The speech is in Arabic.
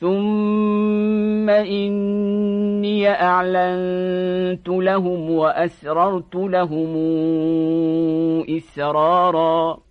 ثم إني أعلنت لهم وأسررت لهم إسرارا